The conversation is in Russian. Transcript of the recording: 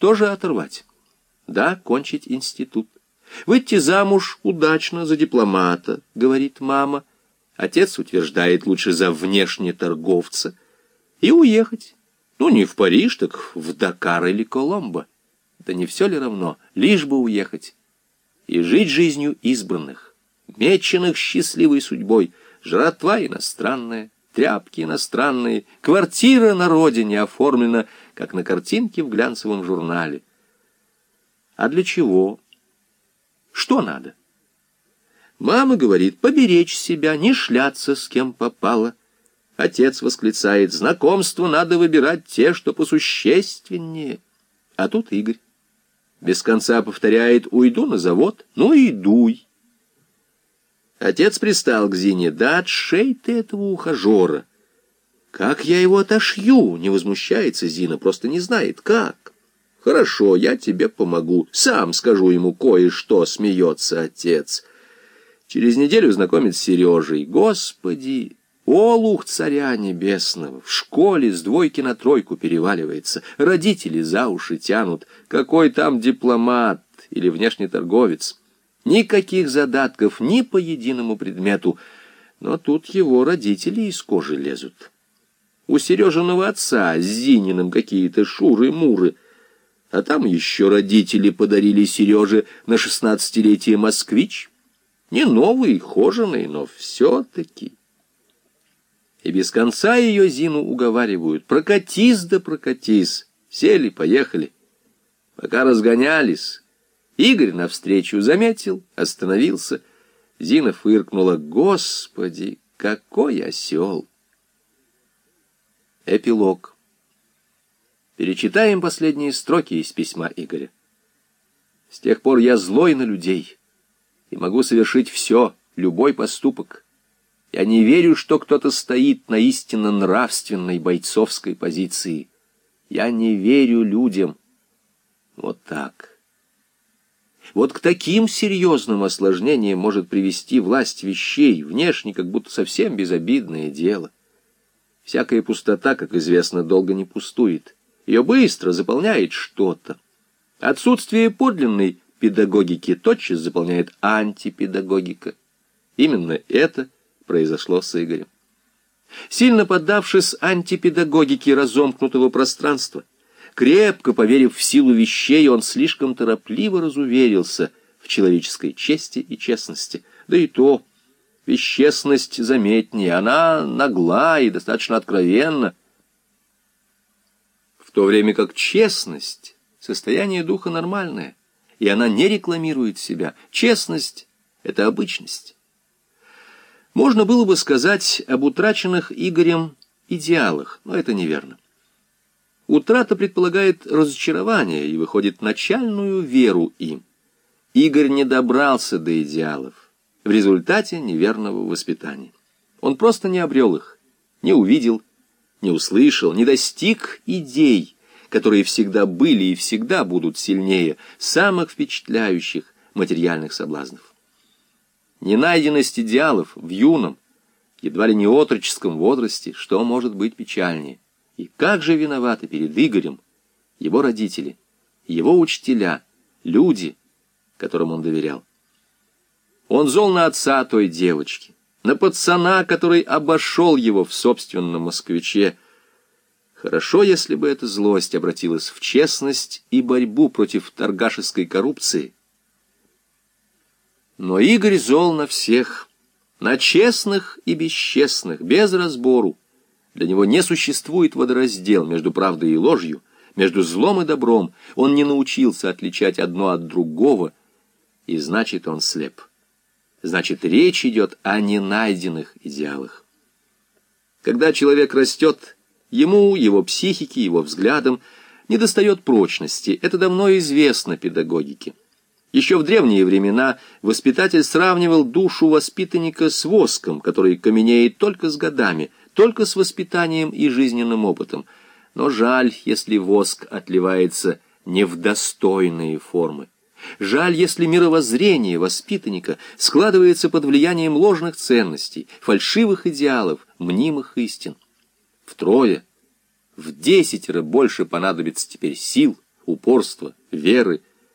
Что же оторвать? Да, кончить институт. Выйти замуж удачно за дипломата, говорит мама. Отец утверждает лучше за внешне торговца. И уехать. Ну, не в Париж, так в Дакар или Коломбо. Да не все ли равно, лишь бы уехать. И жить жизнью избранных, меченых счастливой судьбой, жратва иностранная, тряпки иностранные, квартира на родине оформлена, как на картинке в глянцевом журнале. А для чего? Что надо? Мама говорит, поберечь себя, не шляться с кем попало. Отец восклицает, знакомство надо выбирать те, что посущественнее. А тут Игорь. Без конца повторяет, уйду на завод, ну и дуй. Отец пристал к Зине, да отшей ты этого ухажера. Как я его отошью? Не возмущается Зина, просто не знает, как. Хорошо, я тебе помогу. Сам скажу ему кое-что, смеется отец. Через неделю знакомит с Сережей. Господи, олух царя небесного! В школе с двойки на тройку переваливается. Родители за уши тянут. Какой там дипломат или внешний торговец? Никаких задатков ни по единому предмету. Но тут его родители из кожи лезут. У Сережиного отца с Зининым какие-то шуры-муры. А там еще родители подарили Сереже на шестнадцатилетие «Москвич». Не новый, хоженый, но все-таки. И без конца ее Зину уговаривают. Прокатись да прокатись. Сели, поехали. Пока разгонялись, Игорь навстречу заметил, остановился. Зина фыркнула. Господи, какой осел! Эпилог. Перечитаем последние строки из письма Игоря. С тех пор я злой на людей и могу совершить все, любой поступок. Я не верю, что кто-то стоит на истинно нравственной бойцовской позиции. Я не верю людям. Вот так. Вот к таким серьезным осложнениям может привести власть вещей, внешне как будто совсем безобидное дело. Всякая пустота, как известно, долго не пустует. Ее быстро заполняет что-то. Отсутствие подлинной педагогики тотчас заполняет антипедагогика. Именно это произошло с Игорем. Сильно поддавшись антипедагогике разомкнутого пространства, крепко поверив в силу вещей, он слишком торопливо разуверился в человеческой чести и честности. Да и то, вещественность заметнее, она нагла и достаточно откровенна, в то время как честность — состояние духа нормальное, и она не рекламирует себя. Честность — это обычность. Можно было бы сказать об утраченных Игорем идеалах, но это неверно. Утрата предполагает разочарование и выходит начальную веру им. Игорь не добрался до идеалов в результате неверного воспитания. Он просто не обрел их, не увидел, не услышал, не достиг идей, которые всегда были и всегда будут сильнее самых впечатляющих материальных соблазнов. Ненайденность идеалов в юном, едва ли не отроческом возрасте, что может быть печальнее – и как же виноваты перед Игорем его родители, его учителя, люди, которым он доверял. Он зол на отца той девочки, на пацана, который обошел его в собственном москвиче. Хорошо, если бы эта злость обратилась в честность и борьбу против торгашеской коррупции. Но Игорь зол на всех, на честных и бесчестных, без разбору. Для него не существует водораздел между правдой и ложью, между злом и добром. Он не научился отличать одно от другого, и значит, он слеп. Значит, речь идет о ненайденных идеалах. Когда человек растет, ему, его психике, его взглядам недостает прочности. Это давно известно педагогике. Еще в древние времена воспитатель сравнивал душу воспитанника с воском, который каменеет только с годами – только с воспитанием и жизненным опытом. Но жаль, если воск отливается не в достойные формы. Жаль, если мировоззрение воспитанника складывается под влиянием ложных ценностей, фальшивых идеалов, мнимых истин. Втрое, в десятеро больше понадобится теперь сил, упорства, веры,